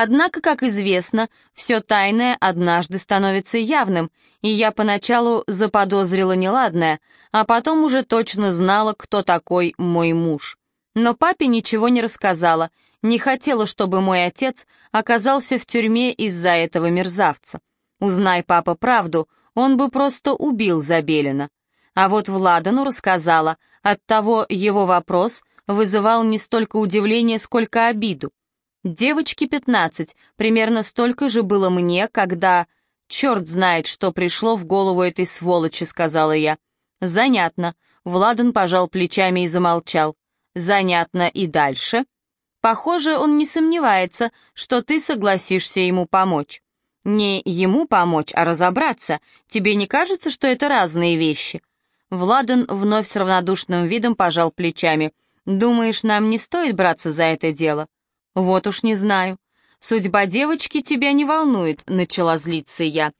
Однако, как известно, все тайное однажды становится явным, и я поначалу заподозрила неладное, а потом уже точно знала, кто такой мой муж. Но папе ничего не рассказала, не хотела, чтобы мой отец оказался в тюрьме из-за этого мерзавца. Узнай папа правду, он бы просто убил Забелина. А вот Владану рассказала, оттого его вопрос вызывал не столько удивление, сколько обиду. Девочке пятнадцать, примерно столько же было мне, когда... «Черт знает, что пришло в голову этой сволочи», — сказала я. «Занятно». Владан пожал плечами и замолчал. «Занятно и дальше?» «Похоже, он не сомневается, что ты согласишься ему помочь». «Не ему помочь, а разобраться. Тебе не кажется, что это разные вещи?» Владан вновь с равнодушным видом пожал плечами. «Думаешь, нам не стоит браться за это дело?» «Вот уж не знаю. Судьба девочки тебя не волнует», — начала злиться я.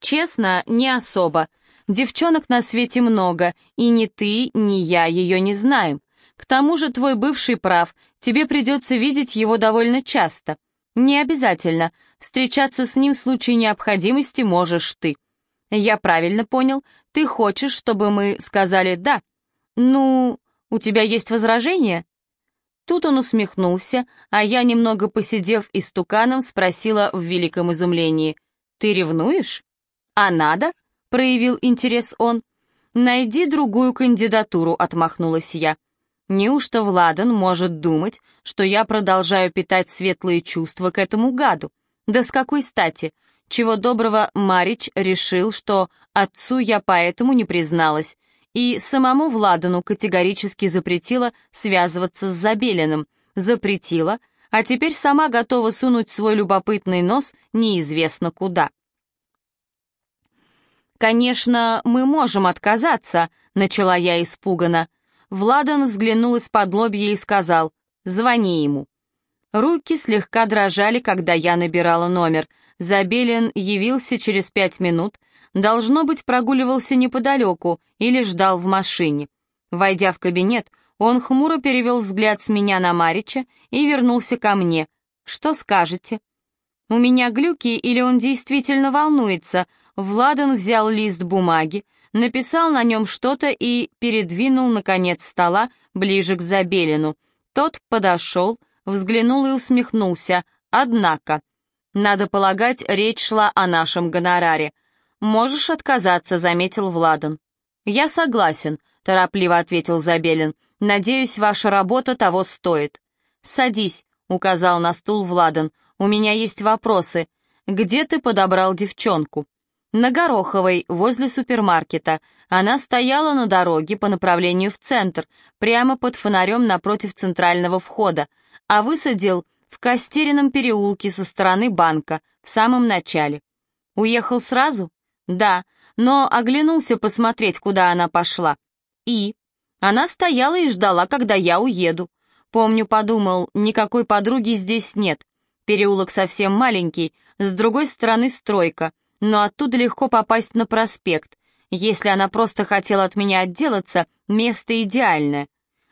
«Честно, не особо. Девчонок на свете много, и ни ты, ни я ее не знаем. К тому же твой бывший прав, тебе придется видеть его довольно часто. Не обязательно. Встречаться с ним в случае необходимости можешь ты. Я правильно понял, ты хочешь, чтобы мы сказали «да». Ну, у тебя есть возражения?» Тут он усмехнулся, а я, немного посидев истуканом, спросила в великом изумлении. «Ты ревнуешь?» «А надо?» — проявил интерес он. «Найди другую кандидатуру», — отмахнулась я. Неужто Владан может думать, что я продолжаю питать светлые чувства к этому гаду? Да с какой стати? Чего доброго Марич решил, что отцу я поэтому не призналась, и самому Владану категорически запретила связываться с Забелиным, запретила, а теперь сама готова сунуть свой любопытный нос неизвестно куда. «Конечно, мы можем отказаться», — начала я испуганно. Владан взглянул из-под лобья и сказал «Звони ему». Руки слегка дрожали, когда я набирала номер. Забелин явился через пять минут, Должно быть, прогуливался неподалеку или ждал в машине. Войдя в кабинет, он хмуро перевел взгляд с меня на Марича и вернулся ко мне. «Что скажете?» «У меня глюки или он действительно волнуется?» Владан взял лист бумаги, написал на нем что-то и передвинул, наконец, стола ближе к Забелину. Тот подошел, взглянул и усмехнулся. «Однако...» Надо полагать, речь шла о нашем гонораре. «Можешь отказаться», — заметил Владан. «Я согласен», — торопливо ответил Забелин. «Надеюсь, ваша работа того стоит». «Садись», — указал на стул Владан. «У меня есть вопросы. Где ты подобрал девчонку?» «На Гороховой, возле супермаркета. Она стояла на дороге по направлению в центр, прямо под фонарем напротив центрального входа, а высадил в Костерином переулке со стороны банка, в самом начале. Уехал сразу?» «Да, но оглянулся посмотреть, куда она пошла. И? Она стояла и ждала, когда я уеду. Помню, подумал, никакой подруги здесь нет. Переулок совсем маленький, с другой стороны стройка, но оттуда легко попасть на проспект. Если она просто хотела от меня отделаться, место идеальное.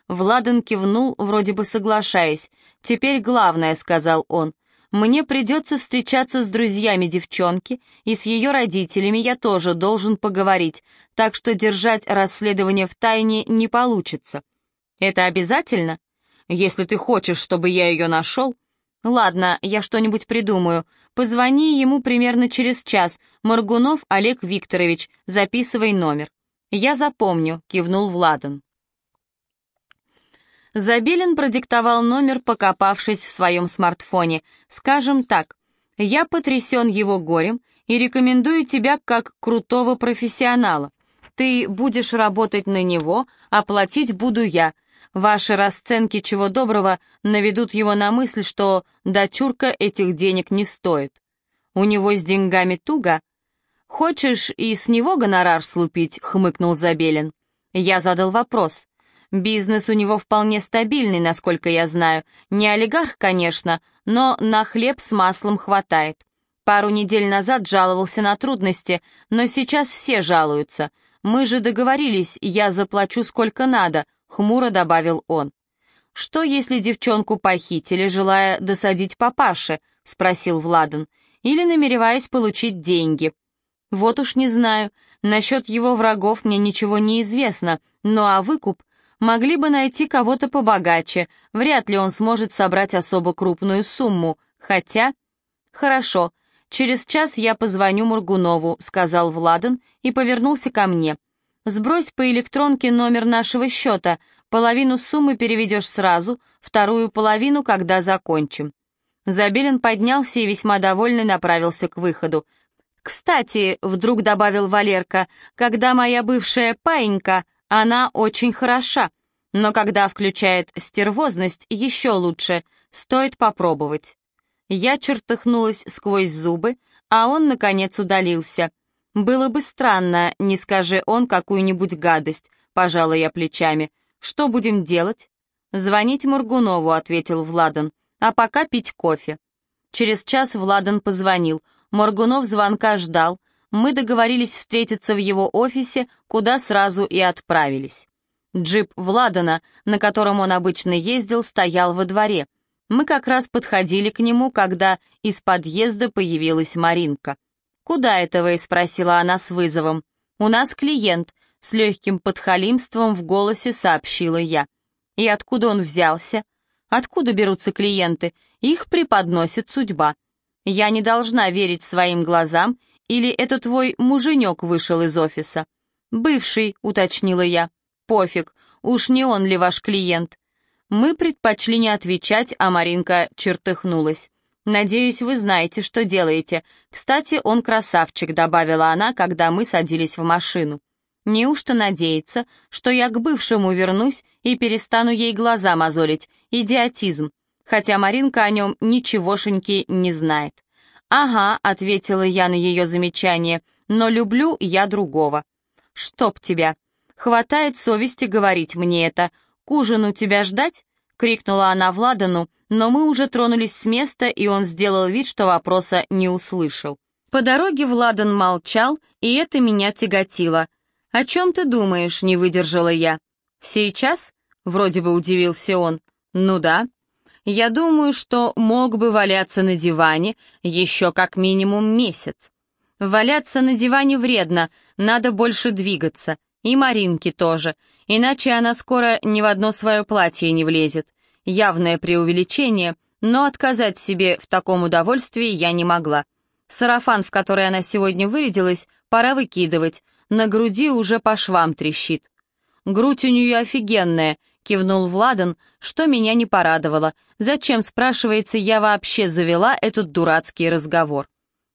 Владан кивнул, вроде бы соглашаясь. «Теперь главное», — сказал он, мне придется встречаться с друзьями девчонки, и с ее родителями я тоже должен поговорить, так что держать расследование в тайне не получится. Это обязательно? Если ты хочешь, чтобы я ее нашел... Ладно, я что-нибудь придумаю. Позвони ему примерно через час. Маргунов Олег Викторович, записывай номер. Я запомню, кивнул Владан. Забелин продиктовал номер, покопавшись в своем смартфоне. «Скажем так, я потрясен его горем и рекомендую тебя как крутого профессионала. Ты будешь работать на него, а платить буду я. Ваши расценки чего доброго наведут его на мысль, что дочурка этих денег не стоит. У него с деньгами туго. Хочешь и с него гонорар слупить?» — хмыкнул Забелин. Я задал вопрос. Бизнес у него вполне стабильный, насколько я знаю. Не олигарх, конечно, но на хлеб с маслом хватает. Пару недель назад жаловался на трудности, но сейчас все жалуются. Мы же договорились, я заплачу сколько надо, хмуро добавил он. «Что, если девчонку похитили, желая досадить папаше?» — спросил Владан. «Или намереваясь получить деньги?» «Вот уж не знаю. Насчет его врагов мне ничего не известно. Ну а выкуп? Могли бы найти кого-то побогаче. Вряд ли он сможет собрать особо крупную сумму. Хотя...» «Хорошо. Через час я позвоню Мургунову», — сказал Владан и повернулся ко мне. «Сбрось по электронке номер нашего счета. Половину суммы переведешь сразу, вторую половину, когда закончим». Забелин поднялся и весьма довольный направился к выходу. «Кстати», — вдруг добавил Валерка, «когда моя бывшая паинька, она очень хороша, но когда включает стервозность, еще лучше, стоит попробовать». Я чертыхнулась сквозь зубы, а он, наконец, удалился. «Было бы странно, не скажи он какую-нибудь гадость», — пожала я плечами. «Что будем делать?» «Звонить Мургунову», — ответил Владан, «а пока пить кофе». Через час Владан позвонил. Моргунов звонка ждал. Мы договорились встретиться в его офисе, куда сразу и отправились. Джип Владана, на котором он обычно ездил, стоял во дворе. Мы как раз подходили к нему, когда из подъезда появилась Маринка. «Куда это вы?» — спросила она с вызовом. «У нас клиент», — с легким подхалимством в голосе сообщила я. «И откуда он взялся?» «Откуда берутся клиенты? Их преподносит судьба. Я не должна верить своим глазам, или это твой муженек вышел из офиса?» «Бывший», — уточнила я. «Пофиг, уж не он ли ваш клиент?» Мы предпочли не отвечать, а Маринка чертыхнулась. «Надеюсь, вы знаете, что делаете. Кстати, он красавчик», — добавила она, когда мы садились в машину. «Неужто надеется, что я к бывшему вернусь и перестану ей глаза мозолить? Идиотизм хотя Маринка о нем ничегошеньки не знает. «Ага», — ответила я на ее замечание, «но люблю я другого». «Чтоб тебя! Хватает совести говорить мне это. К ужину тебя ждать?» — крикнула она Владану, но мы уже тронулись с места, и он сделал вид, что вопроса не услышал. По дороге Владан молчал, и это меня тяготило. «О чем ты думаешь?» — не выдержала я. «Сейчас?» — вроде бы удивился он. «Ну да», я думаю, что мог бы валяться на диване еще как минимум месяц. Валяться на диване вредно, надо больше двигаться. И Маринке тоже, иначе она скоро ни в одно свое платье не влезет. Явное преувеличение, но отказать себе в таком удовольствии я не могла. Сарафан, в который она сегодня вырядилась, пора выкидывать, на груди уже по швам трещит. Грудь у нее офигенная, кивнул Владан, что меня не порадовало. Зачем, спрашивается, я вообще завела этот дурацкий разговор?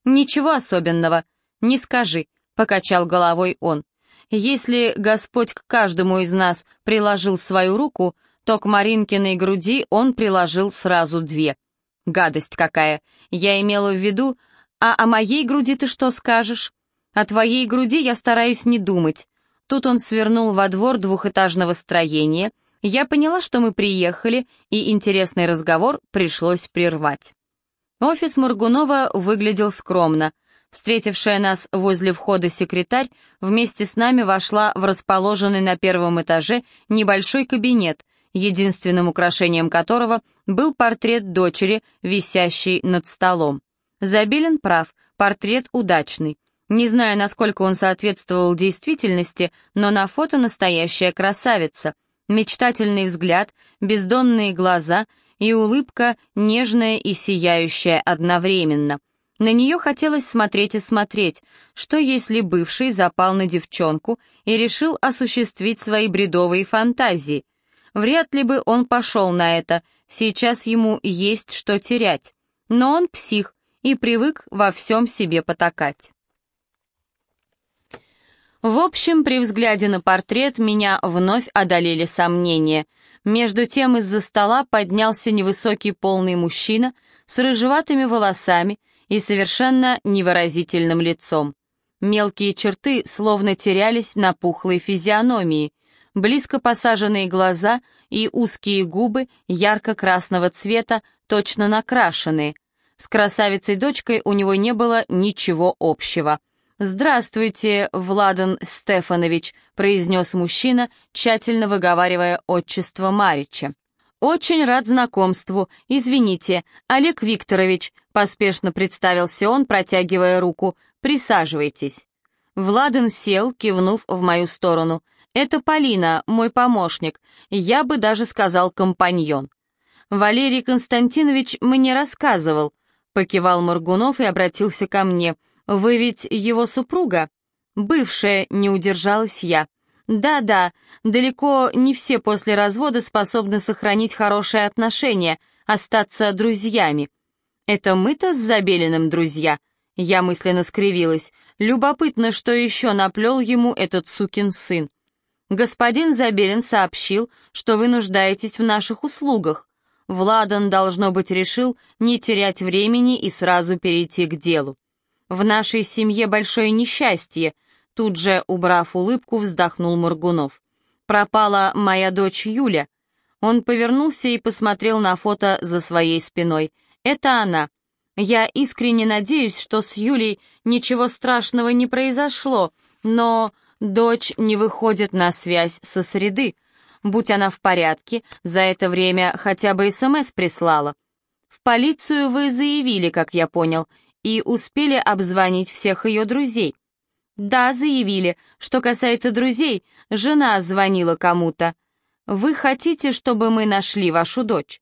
Ничего особенного. Не скажи, покачал головой он. Если Господь к каждому из нас приложил свою руку, то к Маринкиной груди он приложил сразу две. Гадость какая. Я имела в виду, а о моей груди ты что скажешь? О твоей груди я стараюсь не думать. Тут он свернул во двор двухэтажного строения — я поняла, что мы приехали, и интересный разговор пришлось прервать. Офис Моргунова выглядел скромно. Встретившая нас возле входа секретарь вместе с нами вошла в расположенный на первом этаже небольшой кабинет, единственным украшением которого был портрет дочери, висящий над столом. Забелин прав, портрет удачный. Не знаю, насколько он соответствовал действительности, но на фото настоящая красавица — мечтательный взгляд, бездонные глаза и улыбка, нежная и сияющая одновременно. На нее хотелось смотреть и смотреть, что если бывший запал на девчонку и решил осуществить свои бредовые фантазии. Вряд ли бы он пошел на это, сейчас ему есть что терять. Но он псих и привык во всем себе потакать. В общем, при взгляде на портрет меня вновь одолели сомнения. Между тем из-за стола поднялся невысокий полный мужчина с рыжеватыми волосами и совершенно невыразительным лицом. Мелкие черты словно терялись на пухлой физиономии, близко посаженные глаза и узкие губы ярко-красного цвета, точно накрашенные. С красавицей-дочкой у него не было ничего общего — «Здравствуйте, Владан Стефанович», — произнес мужчина, тщательно выговаривая отчество Марича. «Очень рад знакомству. Извините, Олег Викторович», — поспешно представился он, протягивая руку. «Присаживайтесь». Владан сел, кивнув в мою сторону. «Это Полина, мой помощник. Я бы даже сказал компаньон». «Валерий Константинович мне рассказывал», — покивал Моргунов и обратился ко мне. «Вы ведь его супруга?» «Бывшая», — не удержалась я. Да-да, далеко не все после развода способны сохранить хорошие отношения, остаться друзьями. Это мы-то с Забелиным друзья? Я мысленно скривилась. Любопытно, что еще наплел ему этот сукин сын. Господин Забелин сообщил, что вы нуждаетесь в наших услугах. Владан, должно быть, решил не терять времени и сразу перейти к делу. В нашей семье большое несчастье — Тут же, убрав улыбку, вздохнул Моргунов. «Пропала моя дочь Юля». Он повернулся и посмотрел на фото за своей спиной. «Это она. Я искренне надеюсь, что с Юлей ничего страшного не произошло, но дочь не выходит на связь со среды. Будь она в порядке, за это время хотя бы СМС прислала. В полицию вы заявили, как я понял, и успели обзвонить всех ее друзей. «Да, заявили. Что касается друзей, жена звонила кому-то. Вы хотите, чтобы мы нашли вашу дочь?»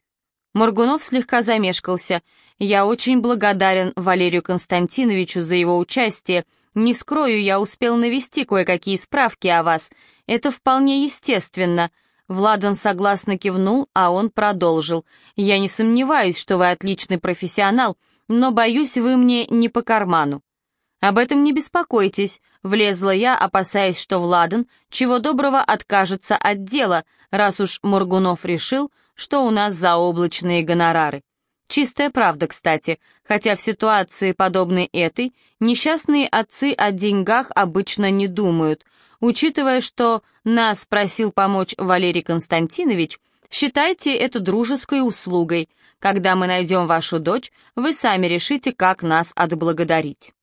Моргунов слегка замешкался. «Я очень благодарен Валерию Константиновичу за его участие. Не скрою, я успел навести кое-какие справки о вас. Это вполне естественно». Владан согласно кивнул, а он продолжил. «Я не сомневаюсь, что вы отличный профессионал, но, боюсь, вы мне не по карману. «Об этом не беспокойтесь», — влезла я, опасаясь, что Владан чего доброго откажется от дела, раз уж Моргунов решил, что у нас заоблачные гонорары. Чистая правда, кстати, хотя в ситуации, подобной этой, несчастные отцы о деньгах обычно не думают. Учитывая, что нас просил помочь Валерий Константинович, считайте это дружеской услугой. Когда мы найдем вашу дочь, вы сами решите, как нас отблагодарить.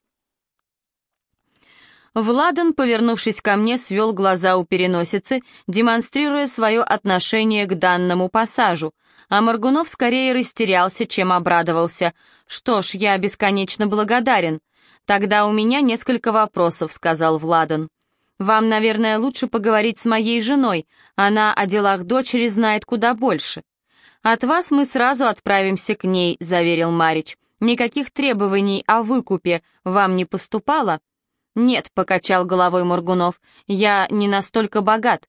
Владан, повернувшись ко мне, свел глаза у переносицы, демонстрируя свое отношение к данному пассажу, а Моргунов скорее растерялся, чем обрадовался. «Что ж, я бесконечно благодарен. Тогда у меня несколько вопросов», — сказал Владан. «Вам, наверное, лучше поговорить с моей женой, она о делах дочери знает куда больше». «От вас мы сразу отправимся к ней», — заверил Марич. «Никаких требований о выкупе вам не поступало?» «Нет», — покачал головой Моргунов, — «я не настолько богат.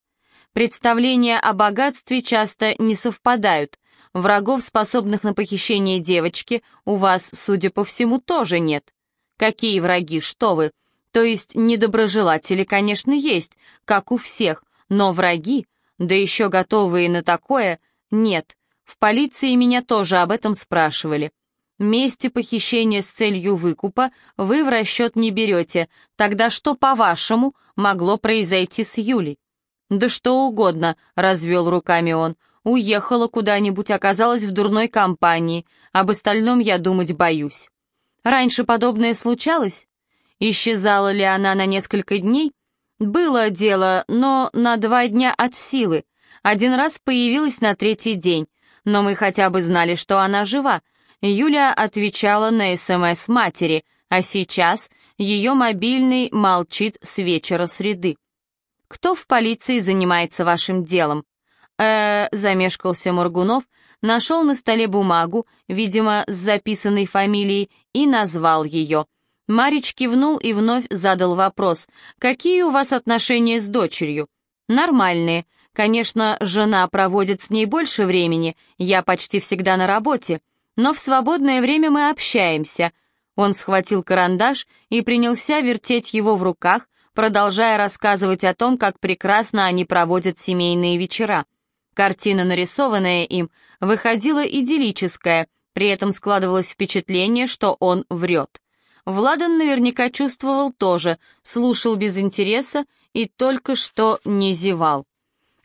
Представления о богатстве часто не совпадают. Врагов, способных на похищение девочки, у вас, судя по всему, тоже нет. Какие враги, что вы? То есть недоброжелатели, конечно, есть, как у всех, но враги, да еще готовые на такое, нет. В полиции меня тоже об этом спрашивали. Месть и похищение с целью выкупа вы в расчет не берете. Тогда что, по-вашему, могло произойти с Юлей? «Да что угодно», — развел руками он. «Уехала куда-нибудь, оказалась в дурной компании. Об остальном я думать боюсь». «Раньше подобное случалось? Исчезала ли она на несколько дней?» «Было дело, но на два дня от силы. Один раз появилась на третий день, но мы хотя бы знали, что она жива, Юля отвечала на СМС матери, а сейчас ее мобильный молчит с вечера среды. «Кто в полиции занимается вашим делом?» э замешкался Моргунов, нашел на столе бумагу, видимо, с записанной фамилией, и назвал ее. Марич кивнул и вновь задал вопрос. «Какие у вас отношения с дочерью?» «Нормальные. Конечно, жена проводит с ней больше времени, я почти всегда на работе но в свободное время мы общаемся». Он схватил карандаш и принялся вертеть его в руках, продолжая рассказывать о том, как прекрасно они проводят семейные вечера. Картина, нарисованная им, выходила идиллическая, при этом складывалось впечатление, что он врет. Владан наверняка чувствовал тоже, слушал без интереса и только что не зевал.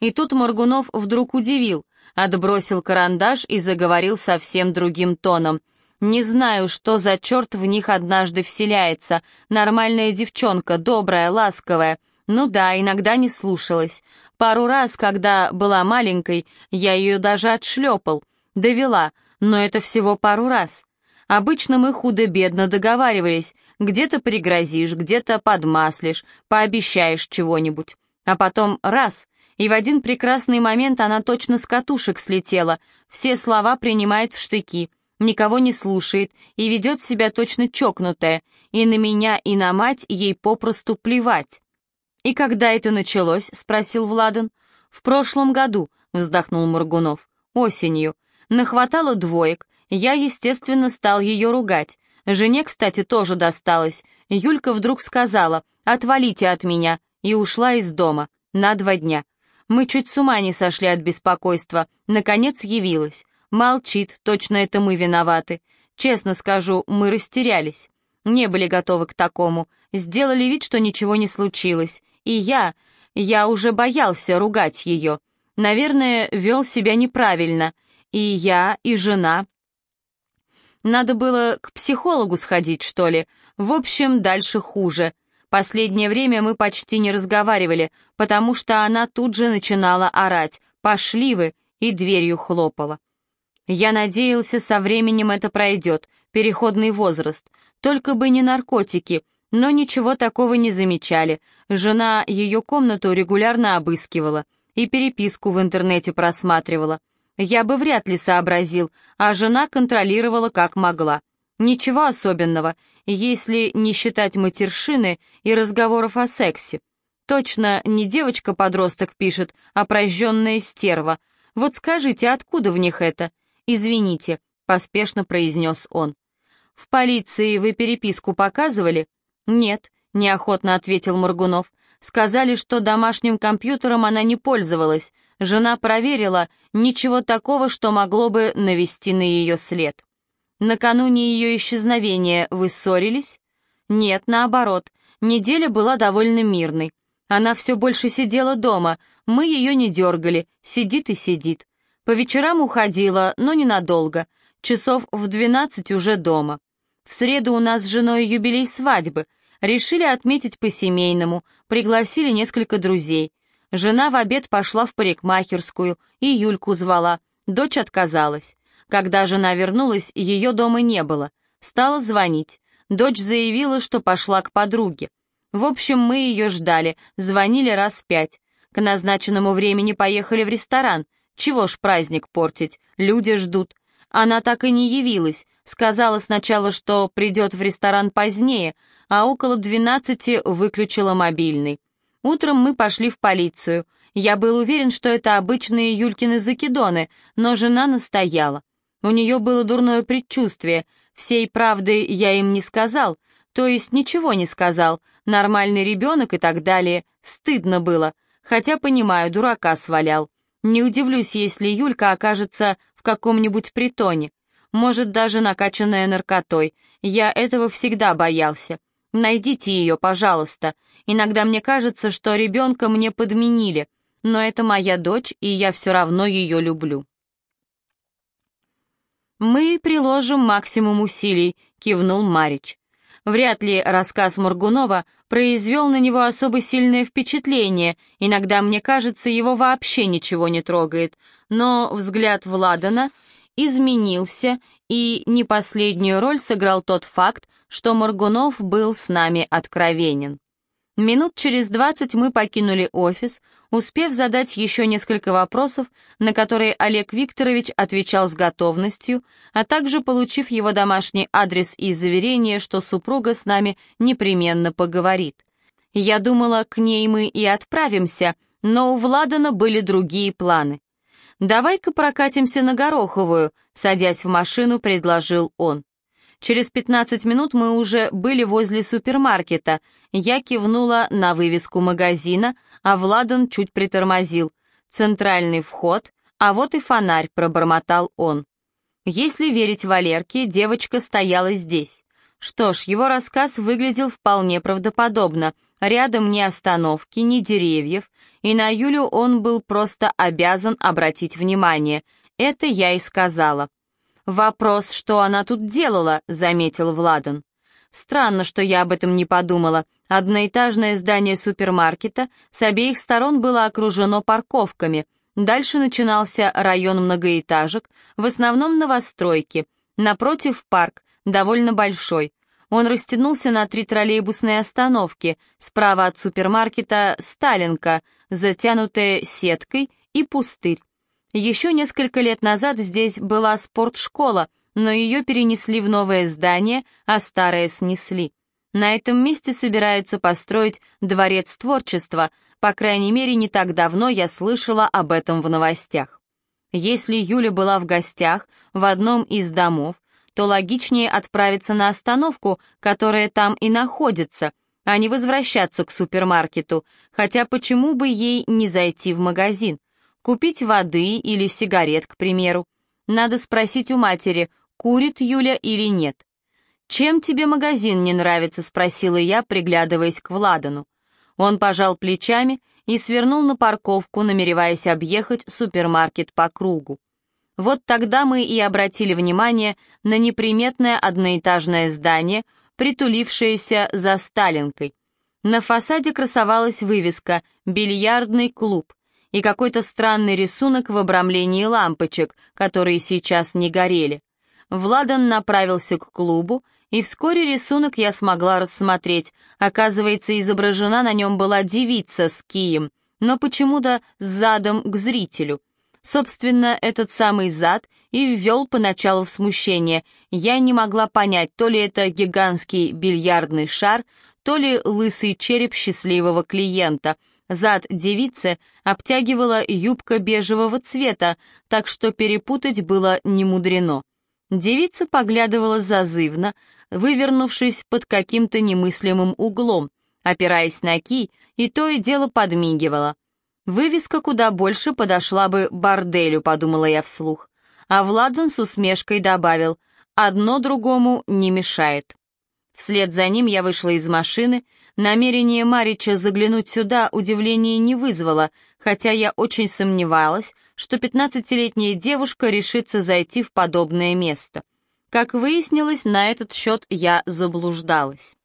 И тут Моргунов вдруг удивил отбросил карандаш и заговорил совсем другим тоном. «Не знаю, что за черт в них однажды вселяется. Нормальная девчонка, добрая, ласковая. Ну да, иногда не слушалась. Пару раз, когда была маленькой, я ее даже отшлепал, довела, но это всего пару раз. Обычно мы худо-бедно договаривались, где-то пригрозишь, где-то подмаслишь, пообещаешь чего-нибудь. А потом раз, и в один прекрасный момент она точно с катушек слетела, все слова принимает в штыки, никого не слушает и ведет себя точно чокнутая, и на меня, и на мать ей попросту плевать. «И когда это началось?» — спросил Владан. «В прошлом году», — вздохнул Моргунов. «Осенью. Нахватало двоек. Я, естественно, стал ее ругать. Жене, кстати, тоже досталось. Юлька вдруг сказала «Отвалите от меня» и ушла из дома на два дня. Мы чуть с ума не сошли от беспокойства. Наконец явилась. Молчит, точно это мы виноваты. Честно скажу, мы растерялись. Не были готовы к такому. Сделали вид, что ничего не случилось. И я... Я уже боялся ругать ее. Наверное, вел себя неправильно. И я, и жена. Надо было к психологу сходить, что ли. В общем, дальше хуже. Последнее время мы почти не разговаривали, потому что она тут же начинала орать «Пошли вы!» и дверью хлопала. Я надеялся, со временем это пройдет, переходный возраст. Только бы не наркотики, но ничего такого не замечали. Жена ее комнату регулярно обыскивала и переписку в интернете просматривала. Я бы вряд ли сообразил, а жена контролировала как могла. Ничего особенного, если не считать матершины и разговоров о сексе. Точно не девочка-подросток пишет, а прожженная стерва. Вот скажите, откуда в них это? Извините, поспешно произнес он. В полиции вы переписку показывали? Нет, неохотно ответил Моргунов. Сказали, что домашним компьютером она не пользовалась. Жена проверила, ничего такого, что могло бы навести на ее след. Накануне ее исчезновения вы ссорились? Нет, наоборот. Неделя была довольно мирной. Она все больше сидела дома, мы ее не дергали, сидит и сидит. По вечерам уходила, но ненадолго. Часов в двенадцать уже дома. В среду у нас с женой юбилей свадьбы. Решили отметить по-семейному, пригласили несколько друзей. Жена в обед пошла в парикмахерскую и Юльку звала. Дочь отказалась. Когда жена вернулась, ее дома не было. Стала звонить. Дочь заявила, что пошла к подруге. В общем, мы ее ждали, звонили раз пять. К назначенному времени поехали в ресторан. Чего ж праздник портить, люди ждут. Она так и не явилась, сказала сначала, что придет в ресторан позднее, а около двенадцати выключила мобильный. Утром мы пошли в полицию. Я был уверен, что это обычные Юлькины закидоны, но жена настояла. У нее было дурное предчувствие. Всей правды я им не сказал, то есть ничего не сказал, нормальный ребенок и так далее. Стыдно было, хотя, понимаю, дурака свалял. Не удивлюсь, если Юлька окажется в каком-нибудь притоне. Может, даже накачанная наркотой. Я этого всегда боялся. Найдите ее, пожалуйста. Иногда мне кажется, что ребенка мне подменили, но это моя дочь, и я все равно ее люблю. «Мы приложим максимум усилий», — кивнул Марич. Вряд ли рассказ Моргунова произвел на него особо сильное впечатление, иногда, мне кажется, его вообще ничего не трогает, но взгляд Владана изменился, и не последнюю роль сыграл тот факт, что Моргунов был с нами откровенен. Минут через двадцать мы покинули офис, успев задать еще несколько вопросов, на которые Олег Викторович отвечал с готовностью, а также получив его домашний адрес и заверение, что супруга с нами непременно поговорит. Я думала, к ней мы и отправимся, но у Владана были другие планы. «Давай-ка прокатимся на Гороховую», — садясь в машину, предложил он. Через 15 минут мы уже были возле супермаркета. Я кивнула на вывеску магазина, а Владан чуть притормозил. «Центральный вход, а вот и фонарь», — пробормотал он. Если верить Валерке, девочка стояла здесь. Что ж, его рассказ выглядел вполне правдоподобно. Рядом ни остановки, ни деревьев, и на Юлю он был просто обязан обратить внимание. Это я и сказала. «Вопрос, что она тут делала», — заметил Владан. Странно, что я об этом не подумала. Одноэтажное здание супермаркета с обеих сторон было окружено парковками. Дальше начинался район многоэтажек, в основном новостройки. Напротив парк, довольно большой. Он растянулся на три троллейбусные остановки, справа от супермаркета «Сталинка», затянутая сеткой, и пустырь. Еще несколько лет назад здесь была спортшкола, но ее перенесли в новое здание, а старое снесли. На этом месте собираются построить дворец творчества, по крайней мере, не так давно я слышала об этом в новостях. Если Юля была в гостях в одном из домов, то логичнее отправиться на остановку, которая там и находится, а не возвращаться к супермаркету, хотя почему бы ей не зайти в магазин? Купить воды или сигарет, к примеру. Надо спросить у матери, курит Юля или нет. «Чем тебе магазин не нравится?» — спросила я, приглядываясь к Владану. Он пожал плечами и свернул на парковку, намереваясь объехать супермаркет по кругу. Вот тогда мы и обратили внимание на неприметное одноэтажное здание, притулившееся за Сталинкой. На фасаде красовалась вывеска «Бильярдный клуб» и какой-то странный рисунок в обрамлении лампочек, которые сейчас не горели. Владан направился к клубу, и вскоре рисунок я смогла рассмотреть. Оказывается, изображена на нем была девица с кием, но почему-то с задом к зрителю. Собственно, этот самый зад и ввел поначалу в смущение. Я не могла понять, то ли это гигантский бильярдный шар, то ли лысый череп счастливого клиента. Зад девицы обтягивала юбка бежевого цвета, так что перепутать было немудрено. Девица поглядывала зазывно, вывернувшись под каким-то немыслимым углом, опираясь на ки, и то и дело подмигивала. Вывеска куда больше подошла бы борделю, подумала я вслух. А Владан с усмешкой добавил, одно другому не мешает. Вслед за ним я вышла из машины. Намерение Марича заглянуть сюда удивления не вызвало, хотя я очень сомневалась, что пятнадцатилетняя девушка решится зайти в подобное место. Как выяснилось, на этот счет я заблуждалась.